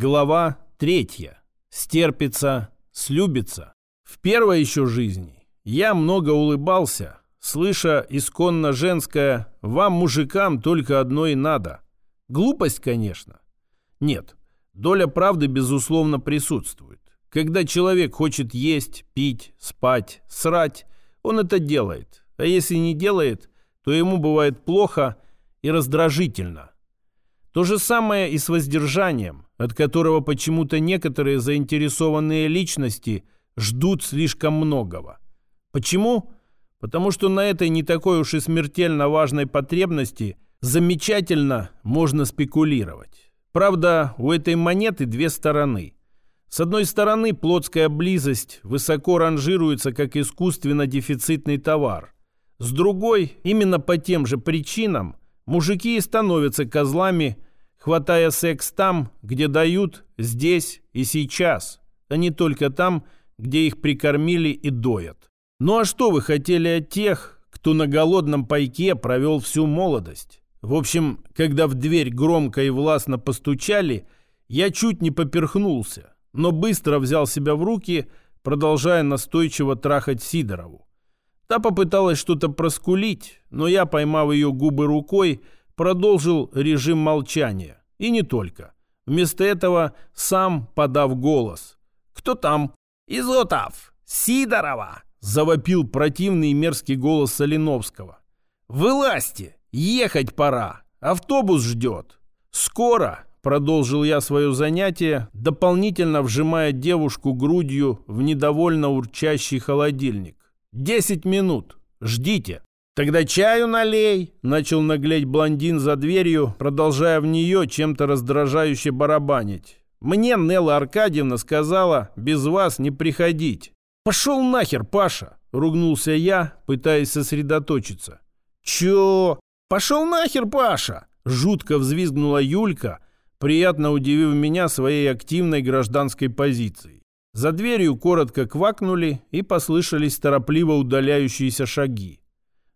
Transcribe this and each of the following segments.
Глава третья. Стерпится, слюбится. В первой еще жизни я много улыбался, слыша исконно женское «Вам, мужикам, только одно и надо». Глупость, конечно. Нет, доля правды, безусловно, присутствует. Когда человек хочет есть, пить, спать, срать, он это делает. А если не делает, то ему бывает плохо и раздражительно. То же самое и с воздержанием, от которого почему-то некоторые заинтересованные личности ждут слишком многого. Почему? Потому что на этой не такой уж и смертельно важной потребности замечательно можно спекулировать. Правда, у этой монеты две стороны. С одной стороны, плотская близость высоко ранжируется как искусственно дефицитный товар. С другой, именно по тем же причинам, мужики и становятся козлами, хватая секс там, где дают, здесь и сейчас, а не только там, где их прикормили и доят. Ну а что вы хотели от тех, кто на голодном пайке провел всю молодость? В общем, когда в дверь громко и властно постучали, я чуть не поперхнулся, но быстро взял себя в руки, продолжая настойчиво трахать Сидорову. Та попыталась что-то проскулить, но я, поймав ее губы рукой, продолжил режим молчания. И не только. Вместо этого сам подав голос. «Кто там?» «Изотов! Сидорова!» Завопил противный мерзкий голос Соленовского. «Вылазьте! Ехать пора! Автобус ждет!» «Скоро!» — продолжил я свое занятие, дополнительно вжимая девушку грудью в недовольно урчащий холодильник. «Десять минут! Ждите!» «Тогда чаю налей!» — начал наглеть блондин за дверью, продолжая в нее чем-то раздражающе барабанить. «Мне Нелла Аркадьевна сказала без вас не приходить». «Пошел нахер, Паша!» — ругнулся я, пытаясь сосредоточиться. «Чё? Пошел нахер, Паша!» — жутко взвизгнула Юлька, приятно удивив меня своей активной гражданской позицией. За дверью коротко квакнули и послышались торопливо удаляющиеся шаги.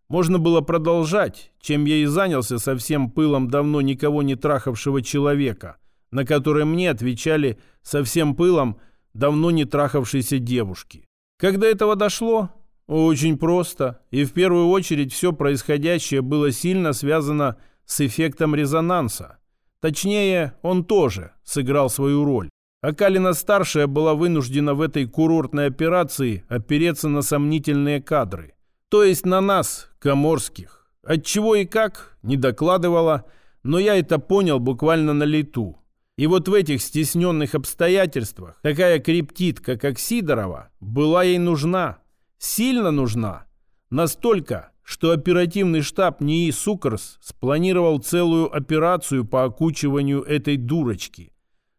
Можно было продолжать, чем я и занялся со всем пылом давно никого не трахавшего человека, на который мне отвечали со всем пылом давно не трахавшейся девушки. Когда этого дошло? Очень просто. И в первую очередь все происходящее было сильно связано с эффектом резонанса. Точнее, он тоже сыграл свою роль. А Калина-старшая была вынуждена в этой курортной операции опереться на сомнительные кадры. То есть на нас, коморских. Отчего и как, не докладывала, но я это понял буквально на лету. И вот в этих стесненных обстоятельствах такая криптитка, как Сидорова, была ей нужна. Сильно нужна. Настолько, что оперативный штаб НИИ «Сукарс» спланировал целую операцию по окучиванию этой дурочки.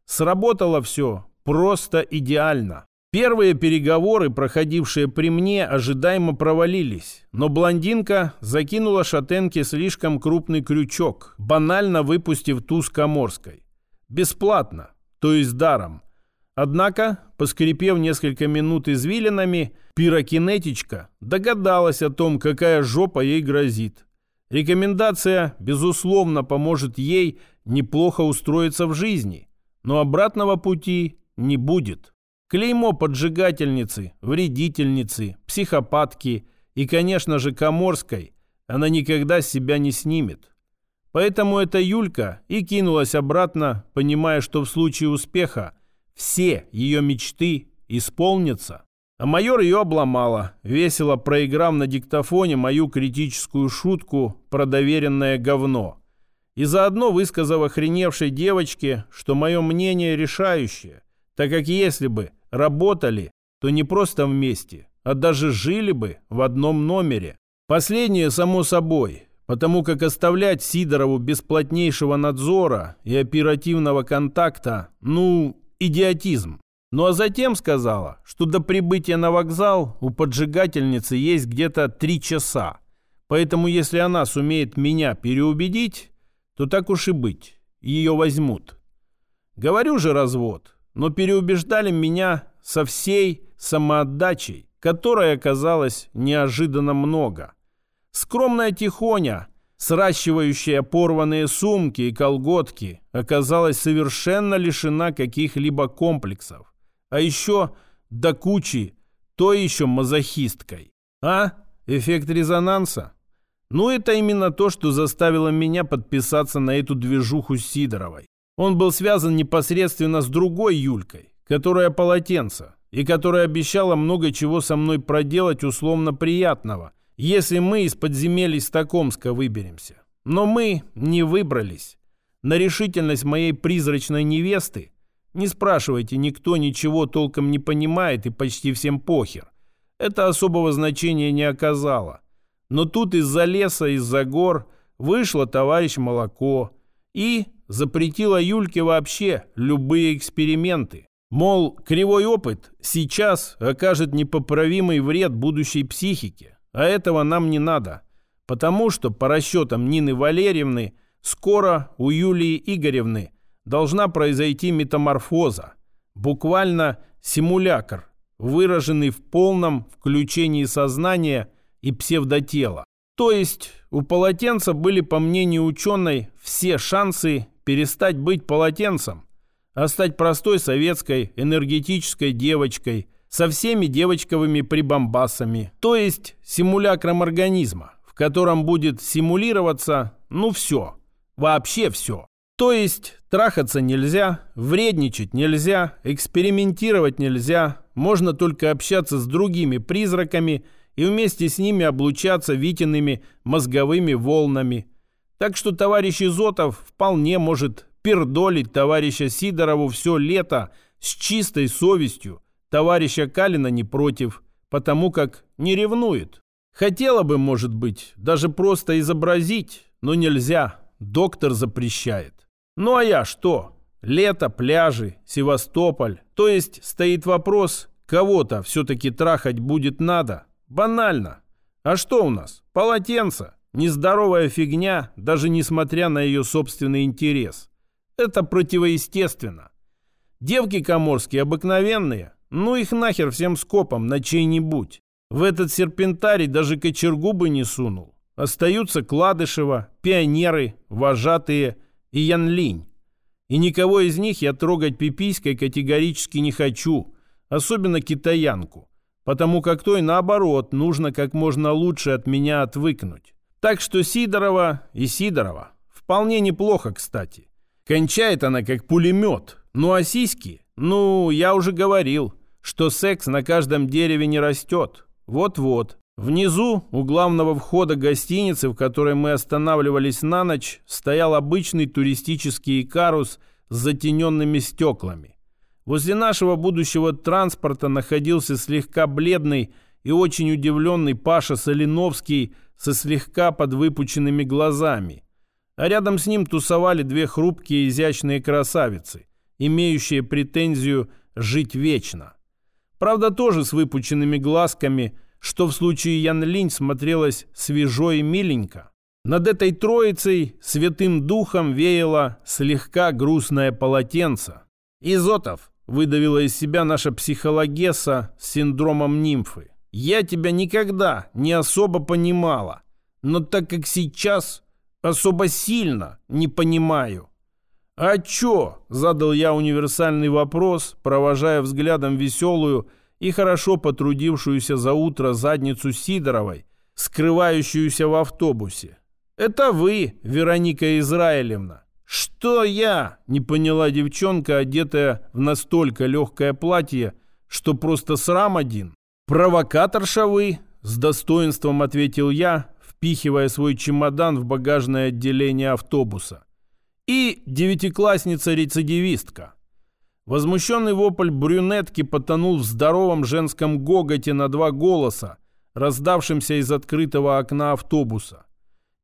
Сработало все просто идеально. Первые переговоры, проходившие при мне, ожидаемо провалились, но блондинка закинула шатенке слишком крупный крючок, банально выпустив туз Коморской. Бесплатно, то есть даром. Однако, поскрипев несколько минут извилинами, пирокинетичка догадалась о том, какая жопа ей грозит. Рекомендация, безусловно, поможет ей неплохо устроиться в жизни, но обратного пути не будет. Клеймо поджигательницы, вредительницы, психопатки и, конечно же, коморской она никогда с себя не снимет. Поэтому эта Юлька и кинулась обратно, понимая, что в случае успеха все ее мечты исполнятся. А майор ее обломала, весело проиграв на диктофоне мою критическую шутку про доверенное говно. И заодно высказав охреневшей девочке, что мое мнение решающее, так как если бы работали, то не просто вместе, а даже жили бы в одном номере. Последнее само собой, потому как оставлять Сидорову без плотнейшего надзора и оперативного контакта, ну, идиотизм. Ну а затем сказала, что до прибытия на вокзал у поджигательницы есть где-то три часа. Поэтому если она сумеет меня переубедить, то так уж и быть, ее возьмут. Говорю же развод, но переубеждали меня со всей самоотдачей, которой оказалось неожиданно много. Скромная Тихоня сращивающая порванные сумки и колготки, оказалась совершенно лишена каких-либо комплексов. А еще до кучи то еще мазохисткой. А? Эффект резонанса? Ну, это именно то, что заставило меня подписаться на эту движуху Сидоровой. Он был связан непосредственно с другой Юлькой, которая полотенце, и которая обещала много чего со мной проделать условно приятного, если мы из подземелий Стокомска выберемся. Но мы не выбрались. На решительность моей призрачной невесты не спрашивайте, никто ничего толком не понимает и почти всем похер. Это особого значения не оказало. Но тут из-за леса, из-за гор вышло товарищ Молоко и запретила Юльке вообще любые эксперименты. Мол, кривой опыт сейчас окажет непоправимый вред будущей психике, а этого нам не надо, потому что, по расчетам Нины Валерьевны, скоро у Юлии Игоревны должна произойти метаморфоза, буквально симулякр, выраженный в полном включении сознания и псевдотела. То есть у полотенца были, по мнению ученой, все шансы перестать быть полотенцем, а стать простой советской энергетической девочкой со всеми девочковыми прибамбасами, то есть симулякром организма, в котором будет симулироваться, ну все, вообще все. То есть трахаться нельзя, вредничать нельзя, экспериментировать нельзя, можно только общаться с другими призраками и вместе с ними облучаться Витиными мозговыми волнами. Так что товарищ Изотов вполне может пердолить товарища Сидорову все лето с чистой совестью, товарища Калина не против, потому как не ревнует. Хотела бы, может быть, даже просто изобразить, но нельзя, доктор запрещает. Ну а я что? Лето, пляжи, Севастополь. То есть стоит вопрос, кого-то все-таки трахать будет надо. Банально. А что у нас? Полотенце. Нездоровая фигня, даже несмотря на ее собственный интерес. Это противоестественно. Девки коморские обыкновенные, ну их нахер всем скопом на чей-нибудь. В этот серпентарий даже кочергу бы не сунул. Остаются Кладышева, пионеры, вожатые – и Ян Линь. И никого из них я трогать пиписькой категорически не хочу, особенно китаянку, потому как той, наоборот, нужно как можно лучше от меня отвыкнуть. Так что Сидорова и Сидорова. Вполне неплохо, кстати. Кончает она как пулемет. Ну а сиськи? Ну, я уже говорил, что секс на каждом дереве не растет. Вот-вот. Внизу, у главного входа гостиницы, в которой мы останавливались на ночь, стоял обычный туристический карус с затененными стеклами. Возле нашего будущего транспорта находился слегка бледный и очень удивленный Паша Солиновский со слегка подвыпученными глазами. А рядом с ним тусовали две хрупкие изящные красавицы, имеющие претензию жить вечно. Правда, тоже с выпученными глазками – что в случае Ян Линь смотрелось свежо и миленько. Над этой троицей святым духом веяло слегка грустное полотенце. «Изотов», — выдавила из себя наша психологесса с синдромом нимфы, «я тебя никогда не особо понимала, но так как сейчас особо сильно не понимаю». «А чё?» — задал я универсальный вопрос, провожая взглядом веселую, и хорошо потрудившуюся за утро задницу Сидоровой, скрывающуюся в автобусе. «Это вы, Вероника Израилевна». «Что я?» – не поняла девчонка, одетая в настолько легкое платье, что просто срам один. «Провокаторша вы?» – с достоинством ответил я, впихивая свой чемодан в багажное отделение автобуса. «И девятиклассница-рецидивистка». Возмущенный вопль брюнетки потонул в здоровом женском гоготе на два голоса, раздавшимся из открытого окна автобуса.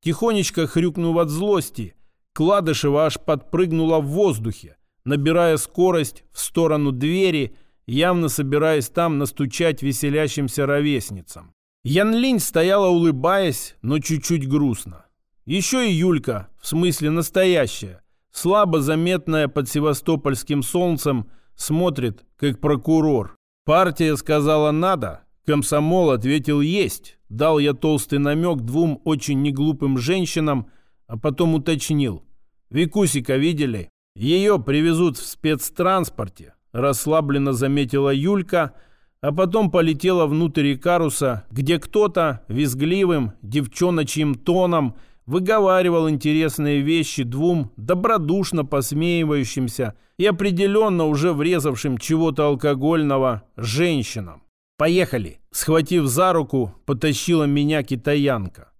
Тихонечко хрюкнув от злости, Кладышева аж подпрыгнула в воздухе, набирая скорость в сторону двери, явно собираясь там настучать веселящимся ровесницам. Ян Линь стояла улыбаясь, но чуть-чуть грустно. Еще и Юлька, в смысле настоящая, слабо заметная под севастопольским солнцем, смотрит, как прокурор. Партия сказала «надо», комсомол ответил «Есть». Дал я толстый намек двум очень неглупым женщинам, а потом уточнил. «Викусика видели? Ее привезут в спецтранспорте», расслабленно заметила Юлька, а потом полетела внутрь Икаруса, где кто-то визгливым девчоночьим тоном – выговаривал интересные вещи двум добродушно посмеивающимся и определенно уже врезавшим чего-то алкогольного женщинам. «Поехали!» Схватив за руку, потащила меня китаянка.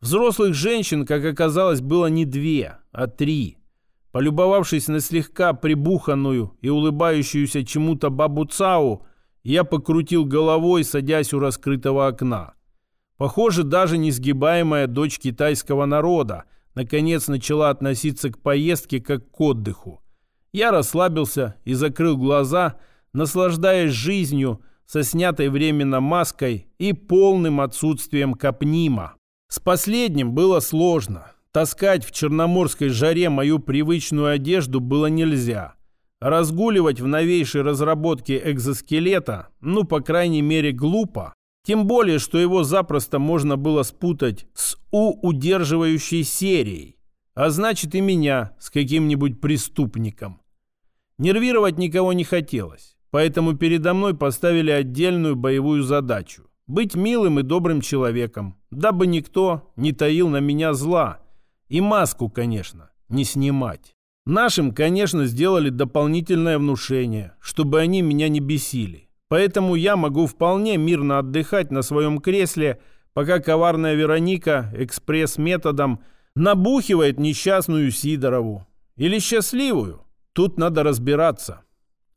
Взрослых женщин, как оказалось, было не две, а три. Полюбовавшись на слегка прибуханную и улыбающуюся чему-то бабу Цау, я покрутил головой, садясь у раскрытого окна. Похоже, даже несгибаемая дочь китайского народа наконец начала относиться к поездке как к отдыху. Я расслабился и закрыл глаза, наслаждаясь жизнью со снятой временно маской и полным отсутствием капнима. С последним было сложно. Таскать в черноморской жаре мою привычную одежду было нельзя. Разгуливать в новейшей разработке экзоскелета, ну, по крайней мере, глупо. Тем более, что его запросто можно было спутать с У-удерживающей серией, а значит и меня с каким-нибудь преступником. Нервировать никого не хотелось, поэтому передо мной поставили отдельную боевую задачу – быть милым и добрым человеком, дабы никто не таил на меня зла. И маску, конечно, не снимать. Нашим, конечно, сделали дополнительное внушение, чтобы они меня не бесили. Поэтому я могу вполне мирно отдыхать на своем кресле, пока коварная Вероника экспресс-методом набухивает несчастную Сидорову. Или счастливую. Тут надо разбираться.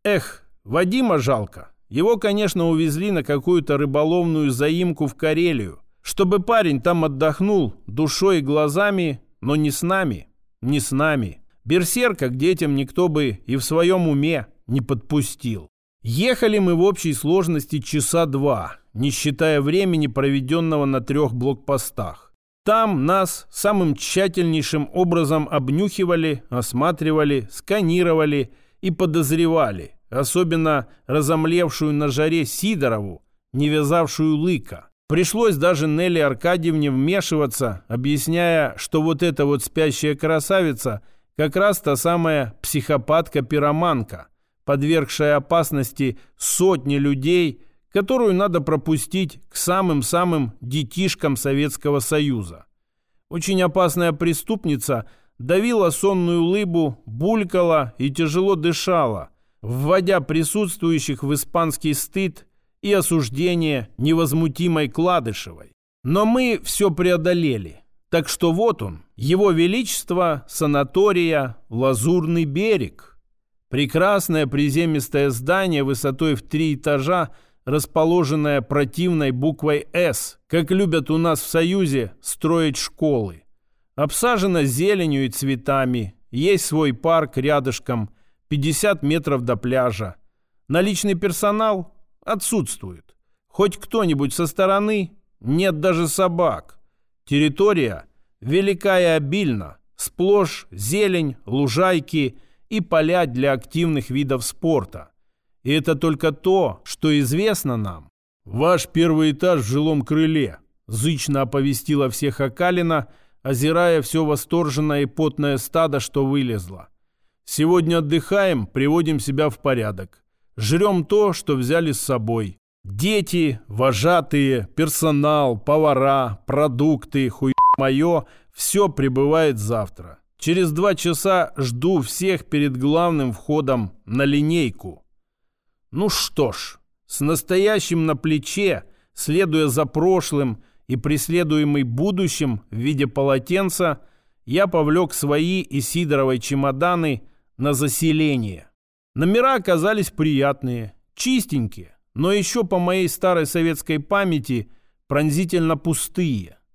Эх, Вадима жалко. Его, конечно, увезли на какую-то рыболовную заимку в Карелию, чтобы парень там отдохнул душой и глазами, но не с нами, не с нами. Берсерка к детям никто бы и в своем уме не подпустил. Ехали мы в общей сложности часа два, не считая времени, проведенного на трех блокпостах. Там нас самым тщательнейшим образом обнюхивали, осматривали, сканировали и подозревали, особенно разомлевшую на жаре Сидорову, не вязавшую лыка. Пришлось даже Нелли Аркадьевне вмешиваться, объясняя, что вот эта вот спящая красавица как раз та самая психопатка-пироманка – подвергшая опасности сотни людей, которую надо пропустить к самым-самым детишкам Советского Союза. Очень опасная преступница давила сонную лыбу, булькала и тяжело дышала, вводя присутствующих в испанский стыд и осуждение невозмутимой Кладышевой. Но мы все преодолели. Так что вот он, его величество, санатория, Лазурный берег – Прекрасное приземистое здание высотой в три этажа, расположенное противной буквой «С», как любят у нас в Союзе строить школы. Обсажено зеленью и цветами, есть свой парк рядышком, 50 метров до пляжа. Наличный персонал отсутствует. Хоть кто-нибудь со стороны, нет даже собак. Территория велика и обильна, сплошь зелень, лужайки – и поля для активных видов спорта. И это только то, что известно нам. Ваш первый этаж в жилом крыле, зычно оповестила всех Акалина, озирая все восторженное и потное стадо, что вылезло. Сегодня отдыхаем, приводим себя в порядок. Жрем то, что взяли с собой. Дети, вожатые, персонал, повара, продукты, хуй мое, все прибывает завтра. Через два часа жду всех перед главным входом на линейку. Ну что ж, с настоящим на плече, следуя за прошлым и преследуемый будущим в виде полотенца, я повлек свои и Сидоровой чемоданы на заселение. Номера оказались приятные, чистенькие, но еще по моей старой советской памяти пронзительно пустые –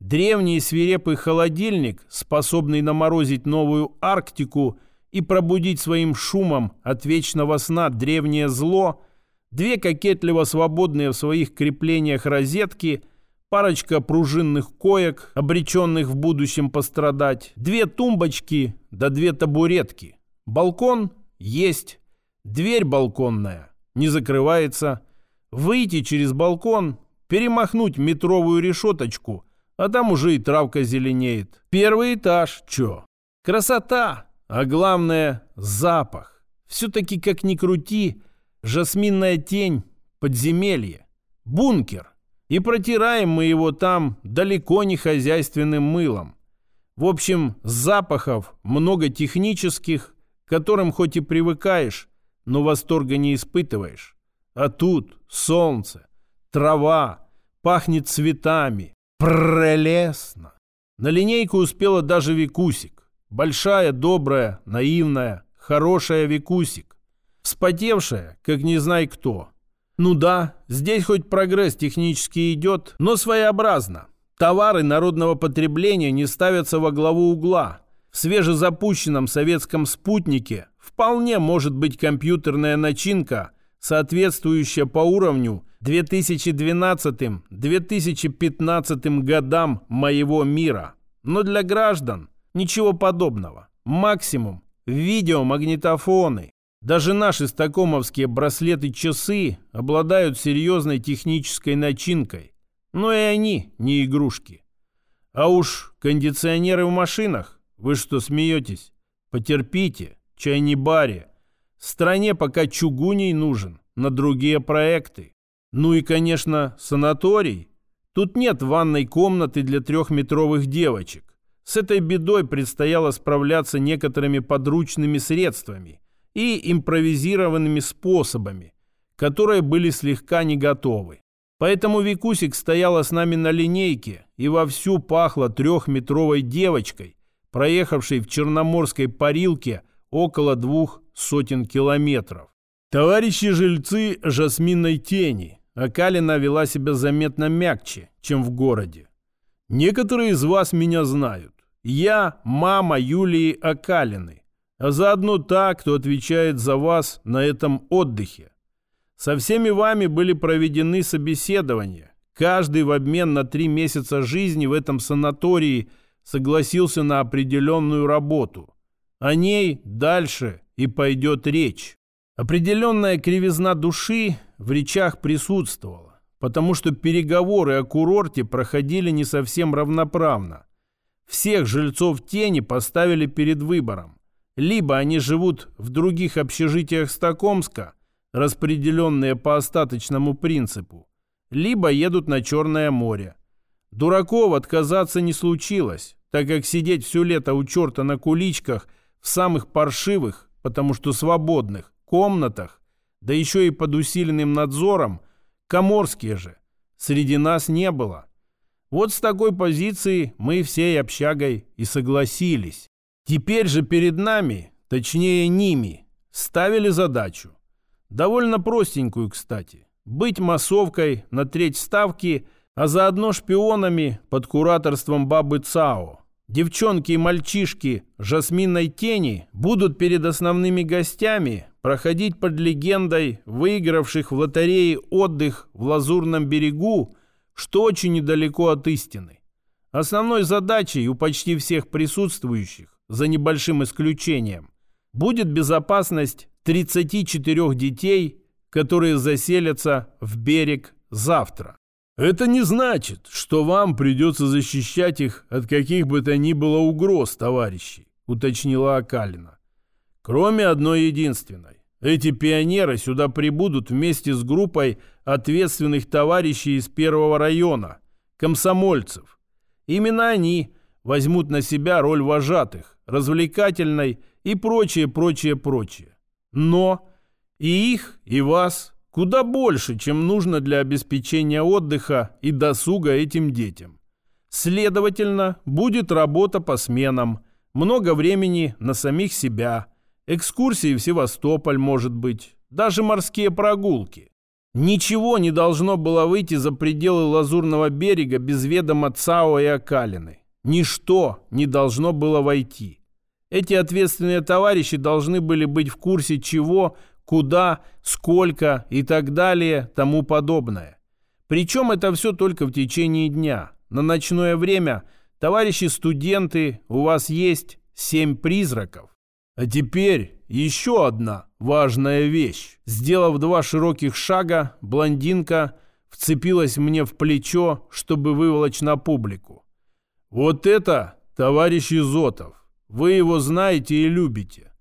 Древний свирепый холодильник, способный наморозить новую Арктику и пробудить своим шумом от вечного сна древнее зло, две кокетливо свободные в своих креплениях розетки, парочка пружинных коек, обреченных в будущем пострадать, две тумбочки да две табуретки. Балкон есть, дверь балконная не закрывается, Выйти через балкон, перемахнуть метровую решеточку, а там уже и травка зеленеет. Первый этаж, чё? Красота, а главное – запах. Все-таки, как ни крути, жасминная тень, подземелье, бункер. И протираем мы его там далеко не хозяйственным мылом. В общем, запахов много технических, которым хоть и привыкаешь, но восторга не испытываешь. А тут солнце, трава, пахнет цветами. Прелестно! На линейку успела даже Викусик. Большая, добрая, наивная, хорошая Викусик. Вспотевшая, как не знай кто. Ну да, здесь хоть прогресс технически идет, но своеобразно. Товары народного потребления не ставятся во главу угла. Свежезапущенном советском спутнике вполне может быть компьютерная начинка, соответствующая по уровню 2012-2015 годам моего мира. Но для граждан ничего подобного. Максимум видеомагнитофоны. Даже наши стакомовские браслеты-часы обладают серьезной технической начинкой. Но и они не игрушки. А уж кондиционеры в машинах, вы что смеетесь? Потерпите, чай не баре. Стране пока чугуней нужен на другие проекты. Ну и, конечно, санаторий. Тут нет ванной комнаты для трехметровых девочек. С этой бедой предстояло справляться некоторыми подручными средствами и импровизированными способами, которые были слегка не готовы. Поэтому Викусик стояла с нами на линейке и вовсю пахла трехметровой девочкой, проехавшей в черноморской парилке около двух сотен километров. Товарищи жильцы жасминной тени, Акалина вела себя заметно мягче, чем в городе. Некоторые из вас меня знают. Я мама Юлии Акалины, а заодно та, кто отвечает за вас на этом отдыхе. Со всеми вами были проведены собеседования. Каждый в обмен на три месяца жизни в этом санатории согласился на определенную работу. О ней дальше и пойдет речь. Определенная кривизна души в речах присутствовала, потому что переговоры о курорте проходили не совсем равноправно. Всех жильцов тени поставили перед выбором. Либо они живут в других общежитиях Стокомска – распределенные по остаточному принципу, либо едут на Черное море. Дураков отказаться не случилось, так как сидеть все лето у черта на куличках в самых паршивых, потому что свободных, комнатах, да еще и под усиленным надзором, коморские же, среди нас не было. Вот с такой позиции мы всей общагой и согласились. Теперь же перед нами, точнее ними, ставили задачу Довольно простенькую, кстати. Быть массовкой на треть ставки, а заодно шпионами под кураторством бабы ЦАО. Девчонки и мальчишки жасминной тени будут перед основными гостями проходить под легендой выигравших в лотерее отдых в Лазурном берегу, что очень недалеко от истины. Основной задачей у почти всех присутствующих, за небольшим исключением, будет безопасность 34 детей, которые заселятся в берег завтра. Это не значит, что вам придется защищать их от каких бы то ни было угроз, товарищи, уточнила Акалина. Кроме одной единственной. Эти пионеры сюда прибудут вместе с группой ответственных товарищей из первого района, комсомольцев. Именно они возьмут на себя роль вожатых, развлекательной и прочее, прочее, прочее. Но и их, и вас куда больше, чем нужно для обеспечения отдыха и досуга этим детям. Следовательно, будет работа по сменам, много времени на самих себя, экскурсии в Севастополь, может быть, даже морские прогулки. Ничего не должно было выйти за пределы Лазурного берега без ведома ЦАО и Акалины. Ничто не должно было войти. Эти ответственные товарищи должны были быть в курсе чего, куда, сколько и так далее, тому подобное. Причем это все только в течение дня. На ночное время, товарищи студенты, у вас есть семь призраков. А теперь еще одна важная вещь. Сделав два широких шага, блондинка вцепилась мне в плечо, чтобы выволочь на публику. Вот это товарищ Изотов. Вы его знаете и любите.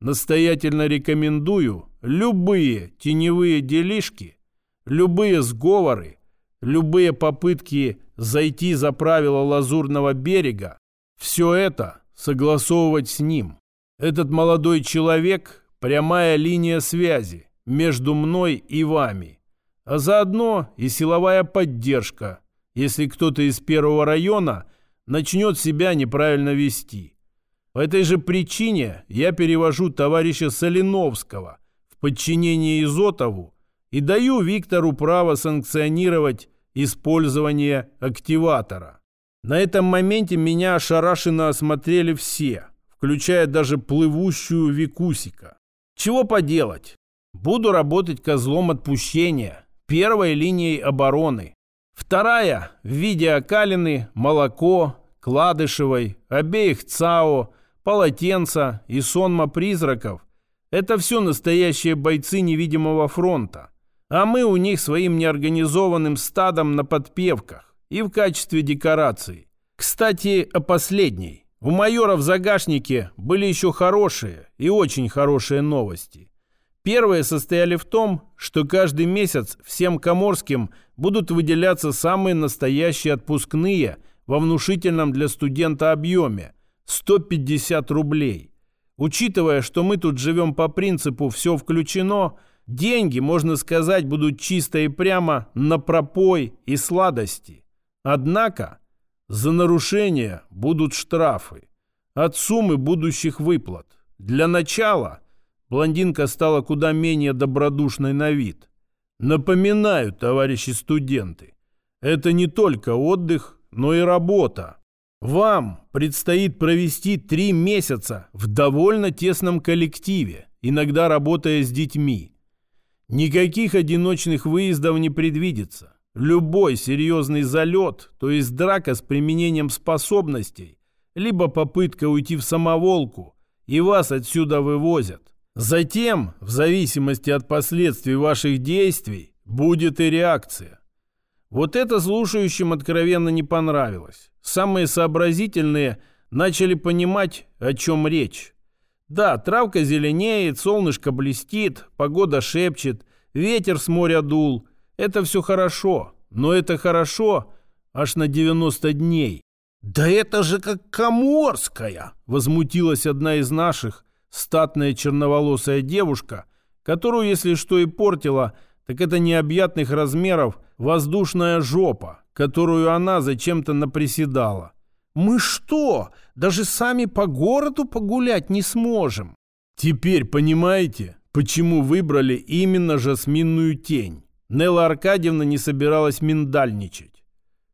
Настоятельно рекомендую любые теневые делишки, любые сговоры, любые попытки зайти за правила лазурного берега, все это согласовывать с ним. Этот молодой человек – прямая линия связи между мной и вами, а заодно и силовая поддержка, если кто-то из первого района начнет себя неправильно вести. По этой же причине я перевожу товарища Соленовского в подчинение Изотову и даю Виктору право санкционировать использование активатора. На этом моменте меня ошарашенно осмотрели все, включая даже плывущую Викусика. Чего поделать? Буду работать козлом отпущения, первой линией обороны. Вторая в виде окалины, молоко, кладышевой, обеих ЦАО, полотенца и сонма призраков – это все настоящие бойцы невидимого фронта. А мы у них своим неорганизованным стадом на подпевках и в качестве декорации. Кстати, о последней. У майора в загашнике были еще хорошие и очень хорошие новости. Первые состояли в том, что каждый месяц всем коморским будут выделяться самые настоящие отпускные во внушительном для студента объеме – 150 рублей. Учитывая, что мы тут живем по принципу «все включено», деньги, можно сказать, будут чисто и прямо на пропой и сладости. Однако за нарушение будут штрафы от суммы будущих выплат. Для начала блондинка стала куда менее добродушной на вид. Напоминаю, товарищи студенты, это не только отдых, но и работа. Вам предстоит провести три месяца в довольно тесном коллективе, иногда работая с детьми. Никаких одиночных выездов не предвидится. Любой серьезный залет, то есть драка с применением способностей, либо попытка уйти в самоволку, и вас отсюда вывозят. Затем, в зависимости от последствий ваших действий, будет и реакция. Вот это слушающим откровенно не понравилось. Самые сообразительные начали понимать, о чем речь. Да, травка зеленеет, солнышко блестит, погода шепчет, ветер с моря дул. Это все хорошо, но это хорошо аж на 90 дней. «Да это же как Коморская!» — возмутилась одна из наших, статная черноволосая девушка, которую, если что и портила, так это необъятных размеров – воздушная жопа, которую она зачем-то наприседала. «Мы что, даже сами по городу погулять не сможем?» «Теперь понимаете, почему выбрали именно жасминную тень?» Нелла Аркадьевна не собиралась миндальничать.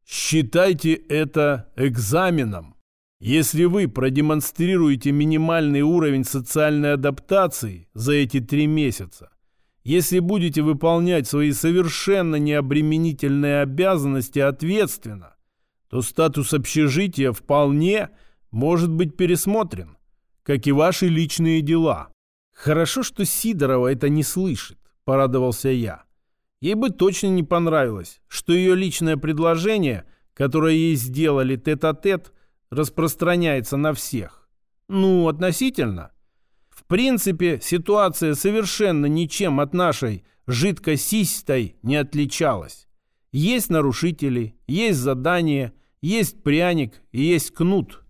«Считайте это экзаменом. Если вы продемонстрируете минимальный уровень социальной адаптации за эти три месяца, если будете выполнять свои совершенно необременительные обязанности ответственно, то статус общежития вполне может быть пересмотрен, как и ваши личные дела. Хорошо, что Сидорова это не слышит, порадовался я. Ей бы точно не понравилось, что ее личное предложение, которое ей сделали тет-а-тет, -тет, распространяется на всех. Ну, относительно. В принципе, ситуация совершенно ничем от нашей жидкосистой не отличалась. Есть нарушители, есть задание, есть пряник и есть кнут.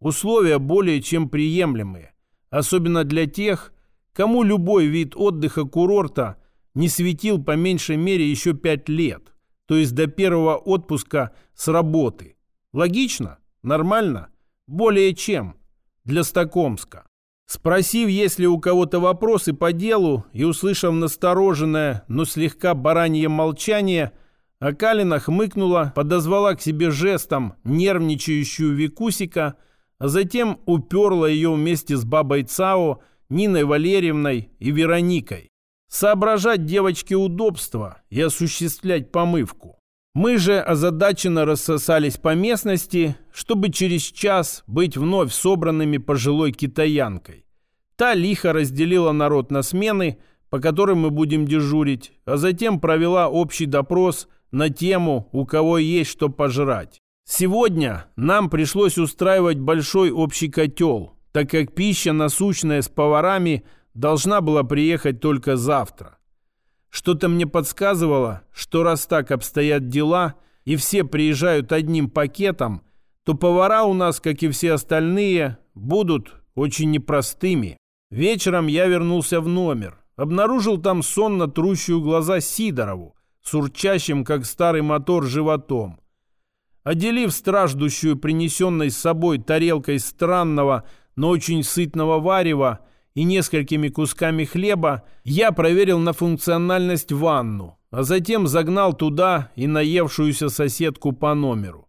Условия более чем приемлемые, особенно для тех, кому любой вид отдыха курорта не светил по меньшей мере еще пять лет, то есть до первого отпуска с работы. Логично? Нормально? Более чем. Для Стокомска. Спросив, есть ли у кого-то вопросы по делу, и услышав настороженное, но слегка баранье молчание, Акалина хмыкнула, подозвала к себе жестом нервничающую Викусика, а затем уперла ее вместе с бабой Цао, Ниной Валерьевной и Вероникой. Соображать девочке удобства и осуществлять помывку. Мы же озадаченно рассосались по местности, чтобы через час быть вновь собранными пожилой китаянкой. Та лихо разделила народ на смены, по которым мы будем дежурить, а затем провела общий допрос на тему, у кого есть что пожрать. Сегодня нам пришлось устраивать большой общий котел, так как пища насущная с поварами должна была приехать только завтра. Что-то мне подсказывало, что раз так обстоят дела и все приезжают одним пакетом, то повара у нас, как и все остальные, будут очень непростыми. Вечером я вернулся в номер. Обнаружил там сонно трущую глаза Сидорову, с как старый мотор, животом. Отделив страждущую принесенной с собой тарелкой странного, но очень сытного варева и несколькими кусками хлеба, я проверил на функциональность ванну, а затем загнал туда и наевшуюся соседку по номеру.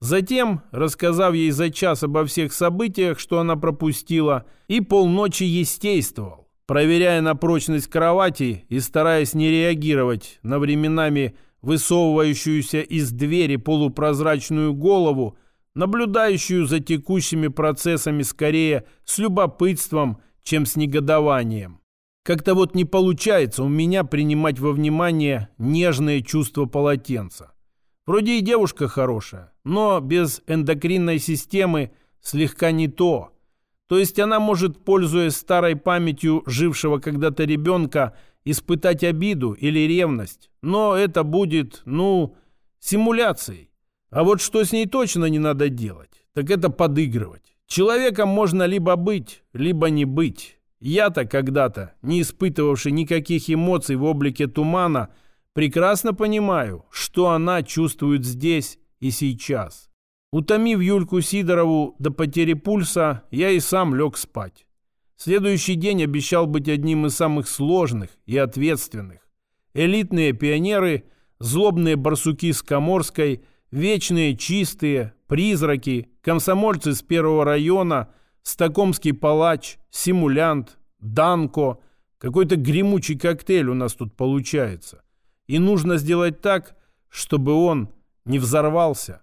Затем, рассказав ей за час обо всех событиях, что она пропустила, и полночи естествовал, проверяя на прочность кровати и стараясь не реагировать на временами высовывающуюся из двери полупрозрачную голову, наблюдающую за текущими процессами скорее с любопытством, чем с негодованием. Как-то вот не получается у меня принимать во внимание нежные чувства полотенца. Вроде и девушка хорошая, но без эндокринной системы слегка не то. То есть она может, пользуясь старой памятью жившего когда-то ребенка, испытать обиду или ревность, но это будет, ну, симуляцией. А вот что с ней точно не надо делать, так это подыгрывать. Человеком можно либо быть, либо не быть. Я-то когда-то, не испытывавший никаких эмоций в облике тумана, прекрасно понимаю, что она чувствует здесь и сейчас. Утомив Юльку Сидорову до потери пульса, я и сам лег спать. Следующий день обещал быть одним из самых сложных и ответственных. Элитные пионеры, злобные барсуки с Коморской, вечные чистые, призраки, комсомольцы с первого района, стокомский палач, симулянт, данко. Какой-то гремучий коктейль у нас тут получается. И нужно сделать так, чтобы он не взорвался.